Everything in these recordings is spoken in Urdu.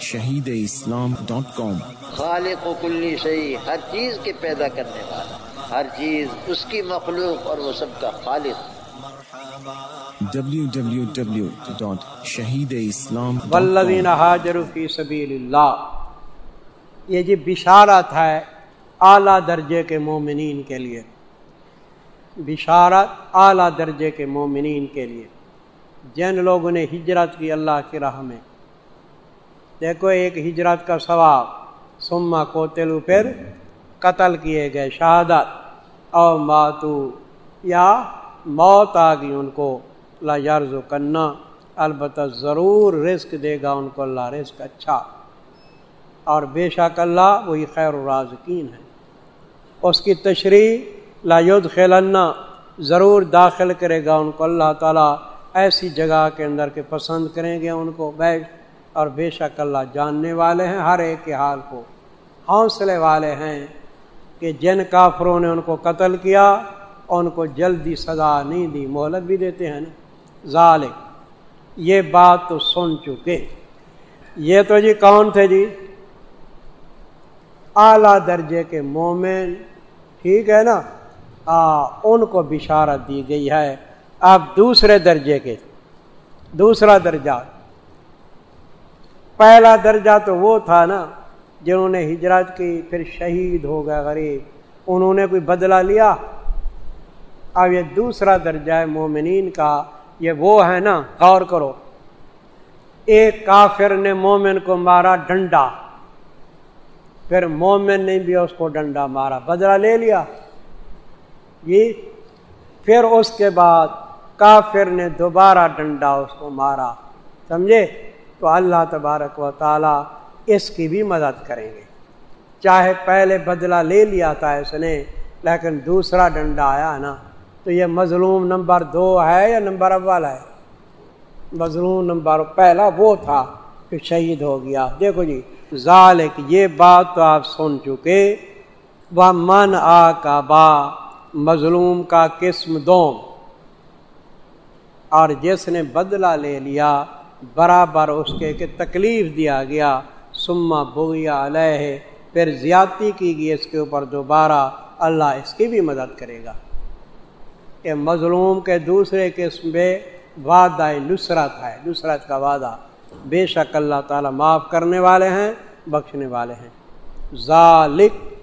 شہید اسلام ڈاٹ کام۔ خالق و کلی شہی ہر چیز کے پیدا کرنے والا ہر چیز اس کی مخلوق اور وہ سب کا خالق۔ شہید اسلام والذین حاجروا فی سبیل اللہ۔ یہ جی بشارت ہے اعلیٰ درجے کے مومنین کے لیے۔ بشارت اعلیٰ درجے کے مومنین کے لیے۔ جن لوگوں نے ہجرت کی اللہ کی راہ میں دیکھو، ایک ہجرت کا ثواب۔ سما کو تلو پھر قتل کیے گئے شہادت۔ او ماتو یا موت آ گئی ان کو۔ لا یارز و کرنا البتہ ضرور رزق دے گا ان کو۔ اللہ رزق اچھا۔ اور بے شک اللہ وہی خیر الرازقین ہے۔ اس کی تشریح، لا ید خلنا ضرور داخل کرے گا ان کو۔ اللہ تعالیٰ ایسی جگہ کے اندر کے پسند کریں گے ان کو۔ بیٹھ۔ اور بے شک اللہ جاننے والے ہیں ہر ایک کے حال کو، حوصلے والے ہیں کہ جن کافروں نے ان کو قتل کیا، ان کو جلدی سزا نہیں دی، مہلت بھی دیتے ہیں نا۔ ظالم یہ بات تو سن چکے۔ یہ تو جی کون تھے جی؟ اعلیٰ درجے کے مومن، ٹھیک ہے نا؟ آ، ان کو بشارت دی گئی ہے۔ اب دوسرے درجے کے، دوسرا درجہ۔ پہلا درجہ تو وہ تھا نا جنہوں نے ہجرت کی، پھر شہید ہو گئے غریب۔ انہوں نے کوئی بدلہ لیا؟ اب یہ دوسرا درجہ ہے مومنین کا، یہ وہ ہے نا، غور کرو۔ ایک کافر نے مومن کو مارا ڈنڈا، پھر مومن نے بھی اس کو ڈنڈا مارا، بدلہ لے لیا۔ جی پھر اس کے بعد کافر نے دوبارہ ڈنڈا اس کو مارا، سمجھے؟ تو اللہ تبارک و تعالی اس کی بھی مدد کریں گے۔ چاہے پہلے بدلہ لے لیا تھا اس نے، لیکن دوسرا ڈنڈا آیا نا، تو یہ مظلوم نمبر دو ہے یا نمبر اول ہے؟ مظلوم نمبر پہلا وہ تھا کہ شہید ہو گیا۔ دیکھو جی ذالک، یہ بات تو آپ سن چکے۔ وہ من آ کا با مظلوم کا قسم دوم۔ اور جس نے بدلہ لے لیا برابر اس کے کہ تکلیف دیا گیا سما بویا علیہ، پھر زیادتی کی گئی اس کے اوپر دوبارہ، اللہ اس کی بھی مدد کرے گا۔ کہ مظلوم کے دوسرے قسم پہ وعدہ نصرت ہے، نصرت کا وعدہ۔ بے شک اللہ تعالیٰ معاف کرنے والے ہیں، بخشنے والے ہیں۔ ذالک،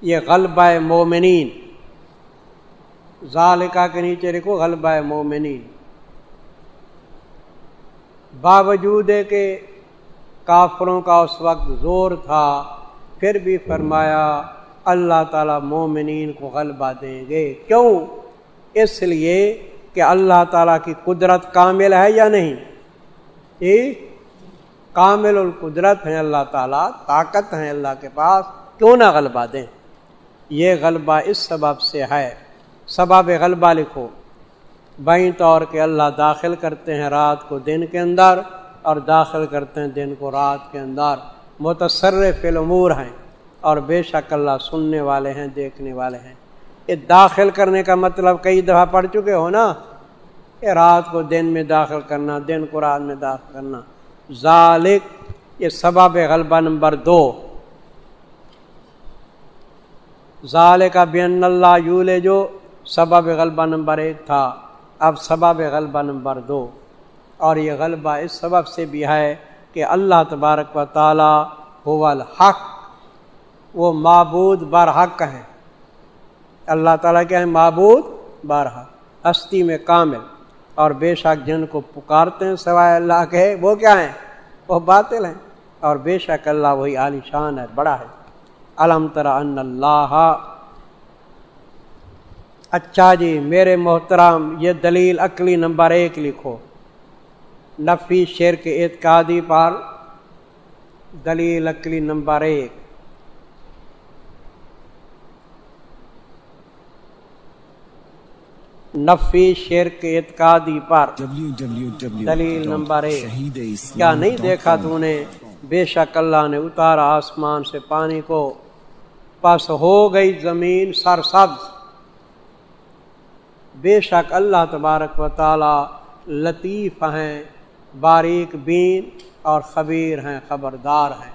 یہ غلبہ مومنین۔ ذالکا کے نیچے لکھو، غلبہ مومنین۔ باوجود کہ کافروں کا اس وقت زور تھا، پھر بھی فرمایا، اللہ تعالیٰ مومنین کو غلبہ دیں گے۔ کیوں؟ اس لیے کہ اللہ تعالیٰ کی قدرت کامل ہے یا نہیں؟ جی، کامل القدرت ہیں اللہ تعالیٰ، طاقت ہیں اللہ کے پاس، کیوں نہ غلبہ دیں؟ یہ غلبہ اس سبب سے ہے۔ سبب غلبہ لکھو۔ بائیں طور کے اللہ داخل کرتے ہیں رات کو دن کے اندر اور داخل کرتے ہیں دن کو رات کے اندر۔ متصر فلمور ہیں اور بے شک اللہ سننے والے ہیں، دیکھنے والے ہیں۔ یہ داخل کرنے کا مطلب کئی دفعہ پڑھ چکے ہو نا؟ کہ رات کو دن میں داخل کرنا، دن کو رات میں داخل کرنا۔ ذالک، یہ سباب غلبہ نمبر دو۔ ظال کا بین اللہ یولے جو سبب غلبہ نمبر ایک تھا۔ اب سبب غلبہ نمبر دو۔ اور یہ غلبہ اس سبب سے بھی ہے کہ اللہ تبارک و تعالی ہو الحق، وہ معبود برحق ہے اللہ تعالیٰ کیا ہے معبود بارہ ہستی میں کامل۔ اور بے شک جن کو پکارتے ہیں سوائے اللہ کے، وہ کیا ہیں؟ وہ باطل ہیں۔ اور بے شک اللہ وہی عالی شان ہے، بڑا ہے۔ علم ترا ان اللہ اچھا جی میرے محترام یہ دلیل عقلی نمبر ایک لکھو۔ نفی شیر کے اعتقادی پر دلیل عقلی نمبر ایک۔ نفی شرک اعتقادی پر دلیل نمبر ایک۔ کیا نہیں دیکھا تو نے؟ بے شک اللہ نے اتارا آسمان سے پانی کو۔ پس ہو گئی زمین سر سبز بے شک اللہ تبارک و تعالی لطیف ہیں، باریک بین اور خبیر ہیں، خبردار ہیں۔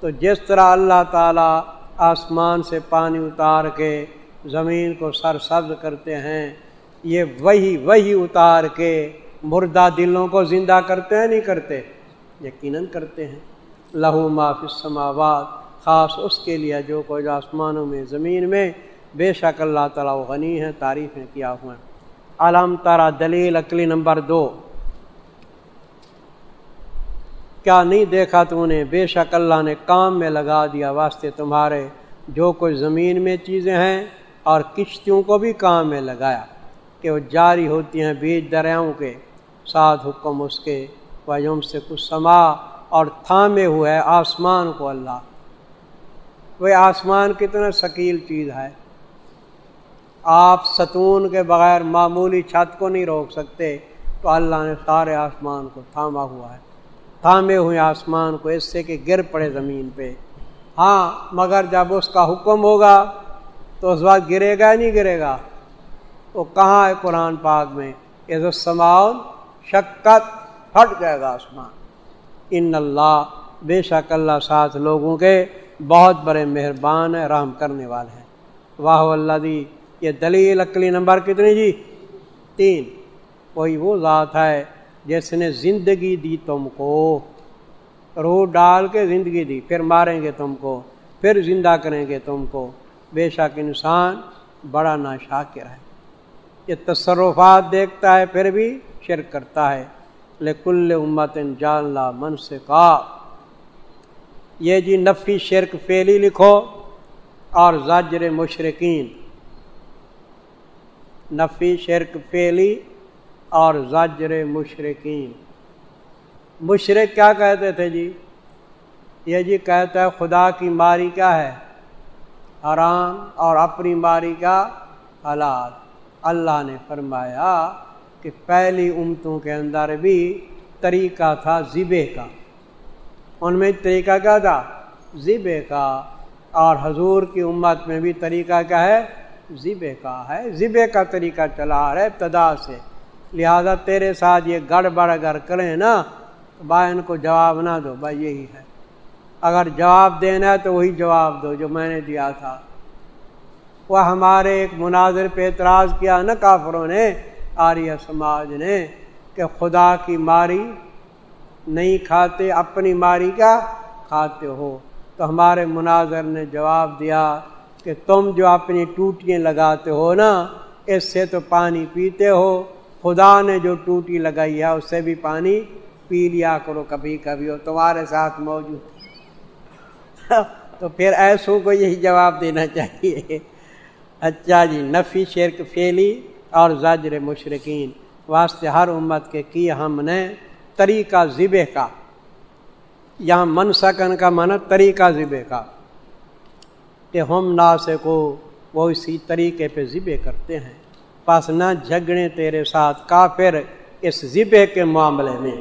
تو جس طرح اللہ تعالیٰ آسمان سے پانی اتار کے زمین کو سر سبز کرتے ہیں، یہ وہی وہی اتار کے مردہ دلوں کو زندہ کرتے ہیں، نہیں کرتے، یقیناً کرتے ہیں۔ لہو معاف السماوات، خاص اس کے لیے جو کچھ آسمانوں میں، زمین میں بے شک اللہ تعالیٰ غنی ہے تعریفیں کیا ہوئے علام تارا دلیل عقلی نمبر دو۔ کیا نہیں دیکھا تو انہیں بے شک اللہ نے کام میں لگا دیا واسطے تمہارے۔ جو کچھ زمین میں چیزیں ہیں اور کشتیوں کو بھی کام میں لگایا کہ وہ جاری ہوتی ہیں بیج دریاؤں کے۔ ساتھ حکم اس کے۔ وجم سے کچھ سما اور تھامے ہوئے آسمان کو اللہ۔ وہ آسمان کتنا شکیل چیز ہے۔ آپ ستون کے بغیر معمولی چھت کو نہیں روک سکتے، تو اللہ نے سارے آسمان کو تھاما ہوا ہے۔ تھامے ہوئے آسمان کو اس سے کہ گر پڑے زمین پہ۔ ہاں مگر جب اس کا حکم ہوگا تو اس بات گرے گا نہیں گرے گا؟ وہ کہاں ہے قرآن پاک میں؟ سماؤن شکت پھٹ جائے گا آسمان۔ ان اللہ، بے شک اللہ ساتھ لوگوں کے بہت بڑے مہربان ہے رحم کرنے والے ہیں۔ واہ اللہ دی یہ دلیل اکلی نمبر کتنی جی؟ تین۔ وہی وہ ذات ہے جس نے زندگی دی تم کو۔ روح ڈال کے زندگی دی، پھر ماریں گے تم کو، پھر زندہ کریں گے تم کو۔ بے شک انسان بڑا نا شاکر ہے۔ یہ تصرفات دیکھتا ہے، پھر بھی شرک کرتا ہے۔ لکل امت جانلہ من سے کا یہ جی نفی شرک فیلی لکھو اور زاجر مشرقین نفی، شرک فیلی اور زاجر مشرقین مشرق کیا کہتے تھے جی؟ یہ جی کہتا ہے خدا کی ماری کیا ہے؟ حرام اور اپنی ماری کا حالات اللہ نے فرمایا کہ پہلی امتوں کے اندر بھی طریقہ تھا ذبے کا۔ ان میں طریقہ کیا تھا؟ ذبے کا۔ اور حضور کی امت میں بھی طریقہ کیا ہے؟ ذبے کا ہے ذبے کا طریقہ چلا رہا ہے ابتدا سے۔ لہذا تیرے ساتھ یہ گڑبڑ اگر کریں نا، تو بھائی ان کو جواب نہ دو۔ بھائی یہی ہے۔ اگر جواب دینا ہے تو وہی جواب دو جو میں نے دیا تھا۔ وہ ہمارے ایک مناظر پہ اعتراض کیا نا کافروں نے، آریہ سماج نے، کہ خدا کی ماری نہیں کھاتے، اپنی ماری کا کھاتے ہو۔ تو ہمارے مناظر نے جواب دیا۔ کہ تم جو اپنی ٹوٹیاں لگاتے ہو نا، اس سے تو پانی پیتے ہو۔ خدا نے جو ٹوٹی لگائی ہے، اس سے بھی پانی پی لیا کرو کبھی کبھی ہو تمہارے ساتھ موجود۔ تو پھر ایسوں کو یہی جواب دینا چاہیے۔ اچھا جی نفی، شرک فیلی اور زجر مشرقین واسطے ہر امت کے کی ہم نے طریقہ ذبے کا۔ یہاں من سکن کا من طریقہ ذبے کا۔ کہ ہم ناسے کو وہ اسی طریقے پہ ذبے کرتے ہیں۔ پس نہ جھگڑے تیرے ساتھ کافر اس ذبے کے معاملے میں۔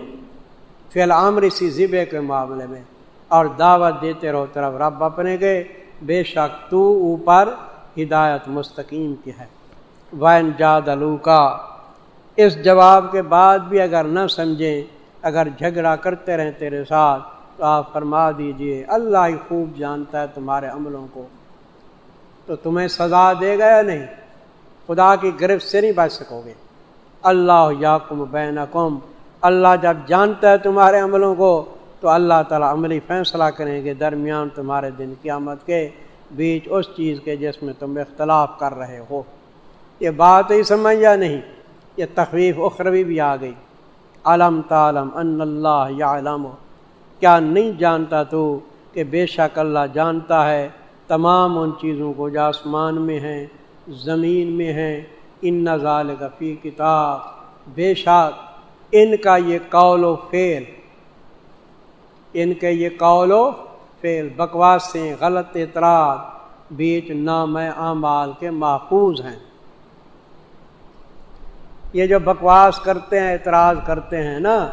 فی العمر اسی ذبے کے معاملے میں۔ اور دعوت دیتے رہو طرف رب اپنے کے۔ بے شک تو اوپر ہدایت مستقیم کی ہے۔ وین جادلو کا اس جواب کے بعد بھی اگر نہ سمجھیں، اگر جھگڑا کرتے رہیں تیرے ساتھ، تو آپ فرما دیجیے، اللہ ہی خوب جانتا ہے تمہارے عملوں کو۔ تو تمہیں سزا دے گا یا نہیں؟ خدا کی گرفت سے نہیں بچ سکو گے۔ اللہ یا کم بین اللہ جب جانتا ہے تمہارے عملوں کو، تو اللہ تعالیٰ عملی فیصلہ کریں گے درمیان تمہارے دن قیامت کے بیچ اس چیز کے جس میں تم اختلاف کر رہے ہو۔ یہ بات ہی سمجھ یا نہیں؟ یہ تخویف اخروی بھی آ گئی۔ علم تعلم ان اللہ یا علم کیا نہیں جانتا تو کہ بے شک اللہ جانتا ہے تمام ان چیزوں کو جو آسمان میں ہیں، زمین میں ہیں، ان نظال فی کتاب۔ بے شک، ان کا یہ قول و فعل، ان کے یہ قول و فعل بکواسیں غلط اعتراض بیچ نام اعمال کے محفوظ ہیں۔ یہ جو بکواس کرتے ہیں، اعتراض کرتے ہیں نا،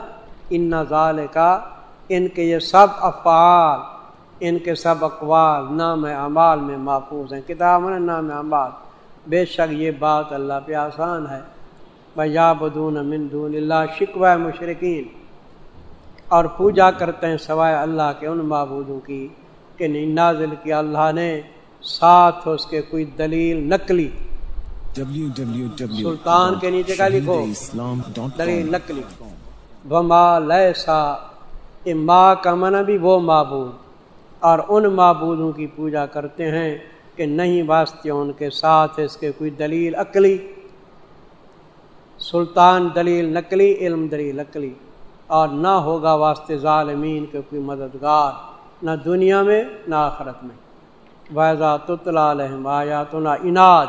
ان نظال کا ان کے یہ سب افعال ان کے سب اقوال نام اعمال میں محفوظ ہیں۔ کتاب نے نام اعمال۔ بے شک یہ بات اللہ پہ آسان ہے۔ بیا بدون مندون اللہ شکوہ مشرقین اور پوجا کرتے ہیں سوائے اللہ کے ان معبودوں کی کہ نہیں نازل کیا اللہ نے، ساتھ اس کے کوئی دلیل نقلی۔ سلطان کے نیچے کا لکھو۔ دلیل نقلی۔ بما لیسا ماں کا من بھی وہ معبود۔ اور ان معبودوں کی پوجا کرتے ہیں کہ نہیں واسطے ان کے ساتھ اس کے کوئی دلیل عقلی، سلطان دلیل نقلی، علم دلیل نقلی، اور نہ ہوگا واسطے ظالمین کے کوئی مددگار، نہ دنیا میں نہ آخرت میں۔ ویزا تطلا علیہم آیات نہ اناد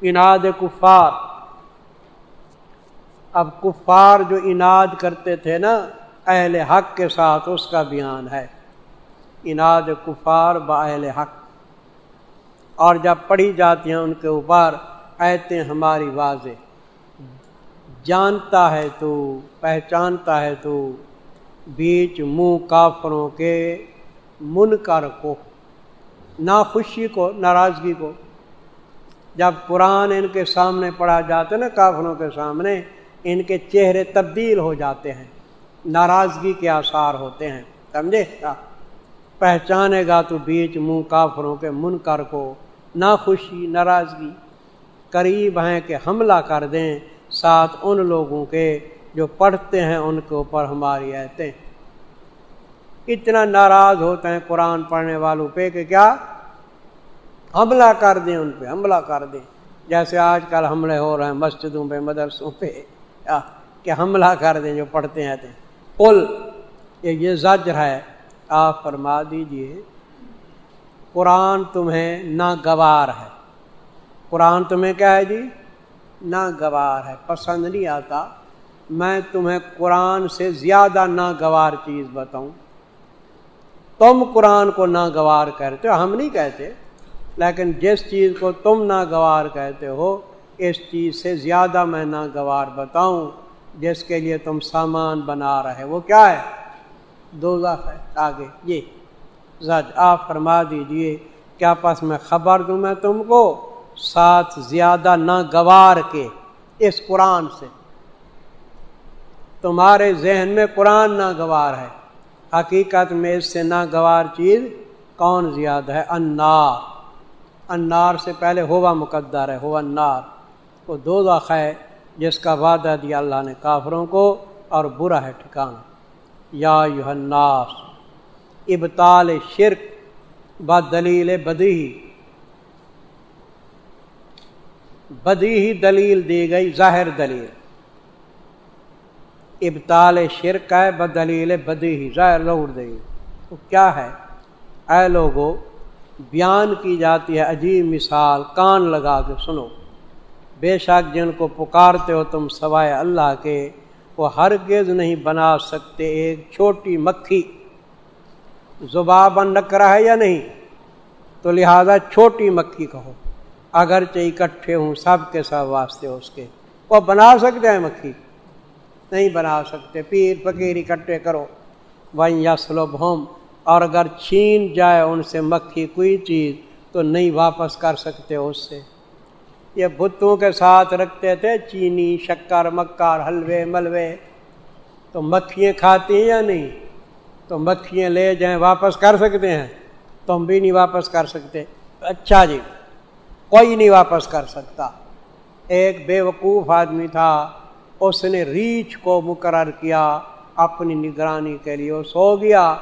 اناد کفار۔ اب کفار جو اناد کرتے تھے نا، اہل حق کے ساتھ اس کا بیان ہے۔ اناد کفار با اہل حق۔ اور جب پڑھی جاتی ہیں ان کے اوپر ایتے ہماری واضح۔ جانتا ہے تو، پہچانتا ہے تو، بیچ منہ کافروں کے منکر کو نہ خوشی کو، ناراضگی کو۔ جب قرآن ان کے سامنے پڑھا جاتا نا، کافروں کے سامنے، ان کے چہرے تبدیل ہو جاتے ہیں، ناراضگی کے آثار ہوتے ہیں۔ سمجھے؟ ہاں۔ پہچانے گا تو بیچ منہ کافروں کے منکر کو۔ نہ خوشی ناراضگی قریب ہیں کہ حملہ کر دیں ساتھ ان لوگوں کے جو پڑھتے ہیں ان کے اوپر ہماری ایتے اتنا ناراض ہوتے ہیں قرآن پڑھنے والوں پہ کہ کیا؟ حملہ کر دیں ان پہ، حملہ کر دیں۔ جیسے آج کل حملے ہو رہے ہیں مسجدوں پہ، مدرسوں پہ۔ کہ حملہ کر دیں جو پڑھتے ہیں پل یہ زجر ہے۔ آپ فرما دیجیے، قرآن تمہیں ناگوار ہے۔ قرآن تمہیں کیا ہے جی؟ ناگوار ہے، پسند نہیں آتا۔ میں تمہیں قرآن سے زیادہ ناگوار چیز بتاؤں۔ تم قرآن کو ناگوار کہتے ہو، ہم نہیں کہتے، لیکن جس چیز کو تم ناگوار کہتے ہو، اس چیز سے زیادہ میں ناگوار بتاؤں، جس کے لیے تم سامان بنا رہے وہ کیا ہے؟ دو ہے، آگے جی زج آپ فرما دیجیے، کیا پاس میں خبر دوں میں تم کو؟ ساتھ زیادہ نہ گوار کے، اس قرآن سے۔ تمہارے ذہن میں قرآن نہ گوار ہے۔ حقیقت میں اس سے نہ گوار چیز کون زیادہ ہے؟ انار۔ انار سے پہلے ہوا مقدر ہے، ہوا انار وہ دو ہے، جس کا وعدہ دیا اللہ نے کافروں کو اور برا ہے ٹھکانا یا الناس ابتال شرک ب دلیل بدی بدی ہی دلیل دی گئی، ظاہر دلیل۔ ابتال شرک ہے بدلیل بدی ہی ظاہر لوٹ دے۔ تو کیا ہے؟ اے لوگو، بیان کی جاتی ہے، عجیب مثال، کان لگا کے سنو۔ بے شک جن کو پکارتے ہو تم سوائے اللہ کے وہ ہرگز نہیں بنا سکتے ایک چھوٹی مکھی۔ زبابن نکرا ہے یا نہیں؟ تو لہذا چھوٹی مکھی کہو۔ اگرچہ اکٹھے ہوں سب کے سب واسطے اس کے۔ وہ بنا سکتے ہیں مکھی؟ نہیں بنا سکتے۔ پیر فقیر اکٹھے کرو۔ وہیں یسلب ہوم اور اگر چھین جائے ان سے مکھی کوئی چیز تو نہیں واپس کر سکتے اس سے۔ یہ بتوں کے ساتھ رکھتے تھے، چینی، شکر مکار حلوے، ملوے۔ تو مکھیاں کھاتی ہیں یا نہیں؟ تو مکھیاں لے جائیں، واپس کر سکتے ہیں؟ تم بھی نہیں واپس کر سکتے۔ اچھا جی کوئی نہیں واپس کر سکتا۔ ایک بے وقوف آدمی تھا، اس نے ریچھ کو مقرر کیا اپنی نگرانی کے لیے۔ وہ سو گیا،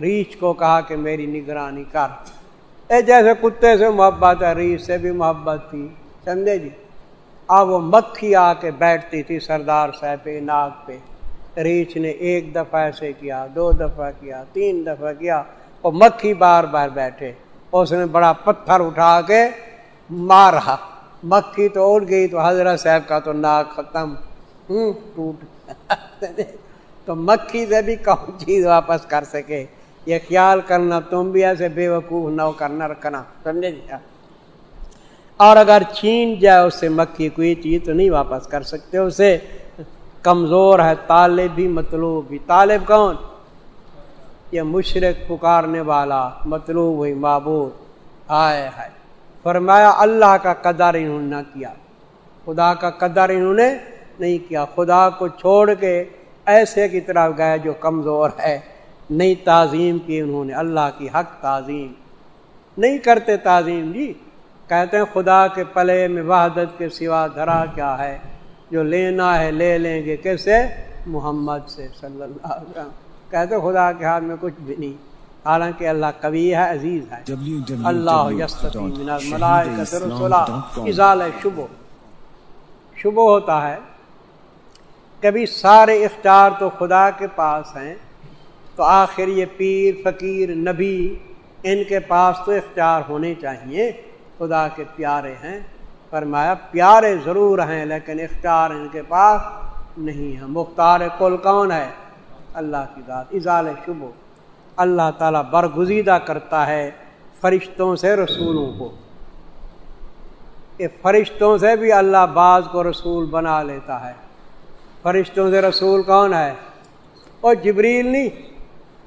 ریچھ کو کہا کہ میری نگرانی کر۔ اے جیسے کتے سے محبت ہے، ریچھ سے بھی محبت تھی۔ سمجھے جی۔ اب وہ مکھی آ کے بیٹھتی تھی سردار صاحب پہ ناک پہ۔ ریچھ نے ایک دفعہ ایسے کیا، دو دفعہ کیا، تین دفعہ کیا۔ وہ مکھی بار بار بیٹھے۔ اس نے بڑا پتھر اٹھا کے مارا۔ مکھی تو اٹھ گئی تو حضرت صاحب کا تو ناک ختم۔ ہوں، ٹوٹ۔ تو مکھی سے بھی کون چیز واپس کر سکے۔ یہ خیال کرنا، تم بھی ایسے بے وقوف نہ کرنا رکھنا۔ سمجھے جی؟ اور اگر چھین جائے اس سے مکھی کوئی چیز تو نہیں واپس کر سکتے اسے۔ کمزور ہے، طالب بھی مطلوب بھی۔ طالب کون؟ یہ مشرق پکارنے والا، مطلوب ہوئی معبود۔ آئے ہے فرمایا، اللہ کا قدر انہوں نے نہ کیا۔ خدا کا قدر انہوں نے نہیں کیا۔ خدا کو چھوڑ کے ایسے کی طرف گئے جو کمزور ہے۔ نئی تعظیم کی انہوں نے۔ اللہ کی حق تعظیم۔ نہیں کرتے تعظیم جی۔ کہتے ہیں خدا کے پلے میں وحدت کے سوا دھرا کیا ہے؟ جو لینا ہے لے لیں گے کیسے؟ محمد سے صلی اللہ علیہ وسلم۔ کہتے خدا کے ہاتھ میں کچھ بھی نہیں۔ حالانکہ اللہ کبھی ہے، عزیز ہے۔ اللہ ازال شبو شبو ہوتا ہے، کبھی سارے اختیار تو خدا کے پاس ہیں، تو آخر یہ پیر، فقیر، نبی، ان کے پاس تو اختیار ہونے چاہیے۔ خدا کے پیارے ہیں۔ فرمایا، پیارے ضرور ہیں، لیکن اختیار ان کے پاس نہیں ہے۔ مختار کل کون ہے؟ اللہ کی ذات۔ اظال شبو اللہ تعالیٰ برگزیدہ کرتا ہے فرشتوں سے رسولوں کو۔ کہ فرشتوں سے بھی اللہ بعض کو رسول بنا لیتا ہے۔ فرشتوں سے رسول کون ہے؟ اور جبریل نہیں۔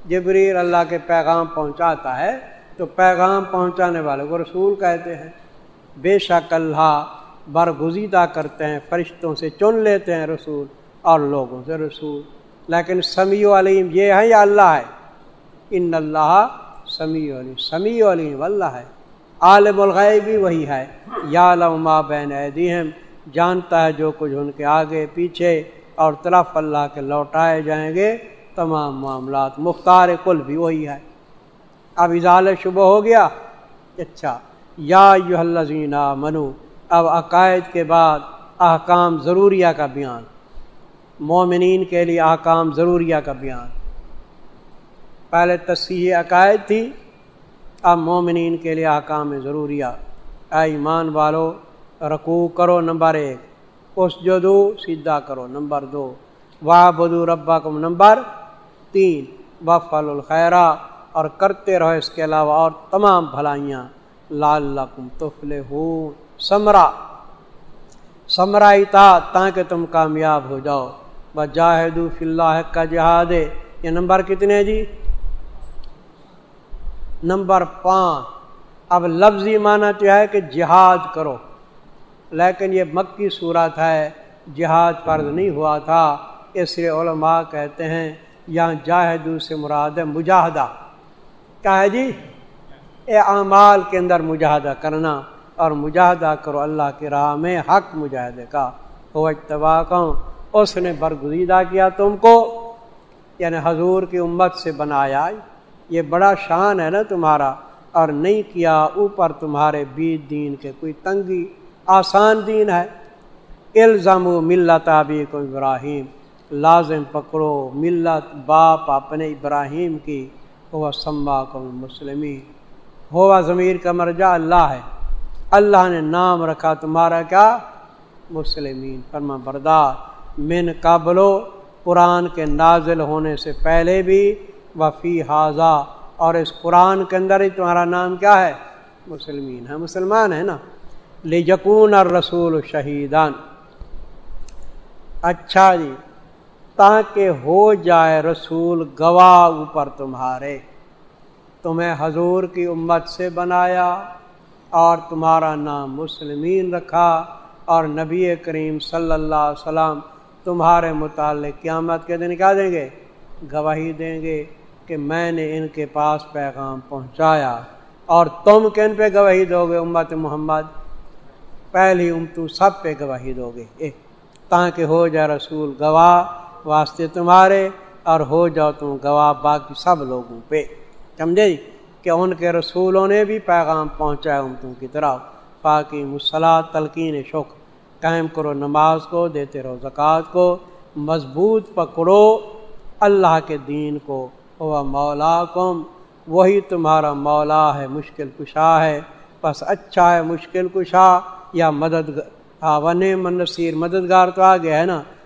جبریل اللہ کے پیغام پہنچاتا ہے۔ تو پیغام پہنچانے والے کو رسول کہتے ہیں، بے شک اللہ برگزیدہ کرتے ہیں، فرشتوں سے چن لیتے ہیں رسول اور لوگوں سے رسول۔ لیکن سمیع علیم یہ ہے یا اللہ ہے؟ ان اللہ سمیع علیم سمیع علیم اللہ ہے۔ عالم الغیب بھی وہی ہے۔ یا لما بین ایدیہم، جانتا ہے جو کچھ ان کے آگے پیچھے اور طرف اللہ کے لوٹائے جائیں گے۔ تمام معاملات مختار کل بھی وہی ہے۔ اب اضال شبہ ہو گیا۔ اچھا۔ یا یو اللہ منو اب عقائد کے بعد احکام ضروریہ کا بیان۔ مومنین کے لیے احکام ضروریہ کا بیان۔ پہلے تصحیح عقائد تھی، اب مومنین کے لیے احکام ضروریہ۔ اے ایمان والو، رکوع کرو نمبر ایک۔ اس جدو سیدھا کرو نمبر دو۔ واہ بدو ربا کم نمبر تین۔ وفل الخیرہ اور کرتے رہو اس کے علاوہ اور تمام بھلائیاں۔ لال تفل ہو سمرا۔ سمرا اتا تاکہ تم کامیاب ہو جاؤ۔ جاہد اللہ کا جہاد۔ یہ نمبر کتنے جی؟ نمبر پانچ۔ اب لفظی معنی تو ہے کہ جہاد کرو۔ لیکن یہ مکی صورت ہے، جہاد فرض نہیں ہوا تھا۔ اس لیے علماء کہتے ہیں، یہاں جاہدو سے مراد ہے مجاہدہ۔ کیا ہے جی اے اعمال کے اندر مجاہدہ کرنا اور مجاہدہ کرو اللہ کی راہ میں حق مجاہدے کا۔ ہو اتباع اس نے برگزیدہ کیا تم کو یعنی حضور کی امت سے بنایا۔ یہ بڑا شان ہے نا تمہارا، اور نہیں کیا اوپر تمہارے بیت دین کے کوئی تنگی، آسان دین ہے۔ الزام و ملت ابی کو ابراہیم، لازم پکڑو ملت باپ اپنے ابراہیم کی۔ ہوا سمبا کو مسلمی ہوا ضمیر کا مرجع اللہ ہے۔ اللہ نے نام رکھا تمہارا کیا؟ مسلمین۔ فرما بردار۔ من قبلو قرآن کے نازل ہونے سے پہلے بھی وفی حاضہ اور اس قرآن کے اندر ہی تمہارا نام کیا ہے؟ مسلمین۔ ہے مسلمان ہے نا؟ لیجکون اور رسول شہیدان اچھا جی۔ تاکہ ہو جائے رسول گواہ اوپر تمہارے۔ تمہیں حضور کی امت سے بنایا اور تمہارا نام مسلمین رکھا اور نبی کریم صلی اللہ علیہ وسلم تمہارے متعلق قیامت کے دن کیا دیں گے؟ گواہی دیں گے کہ میں نے ان کے پاس پیغام پہنچایا۔ اور تم کن پہ گواہی دو گے امت محمد؟ پہلی امتو سب پہ گواہی دو گے۔ تاکہ ہو جائے رسول گواہ واسطے تمہارے اور ہو جاؤ تم گواہ باقی سب لوگوں پہ۔ سمجھے جی؟ کہ ان کے رسولوں نے بھی پیغام پہنچایا امتوں کی طرف۔ پاکی مسلح تلقین، شکر۔ قائم کرو نماز کو، دیتے رہو زکوٰۃ کو۔ مضبوط پکڑو اللہ کے دین کو۔ وہ مولا کم وہی تمہارا مولا ہے، مشکل کشا ہے۔ بس اچھا ہے، مشکل کشا۔ یا مدد ہاں، ون منصیر مددگار تو آ گیا ہے نا۔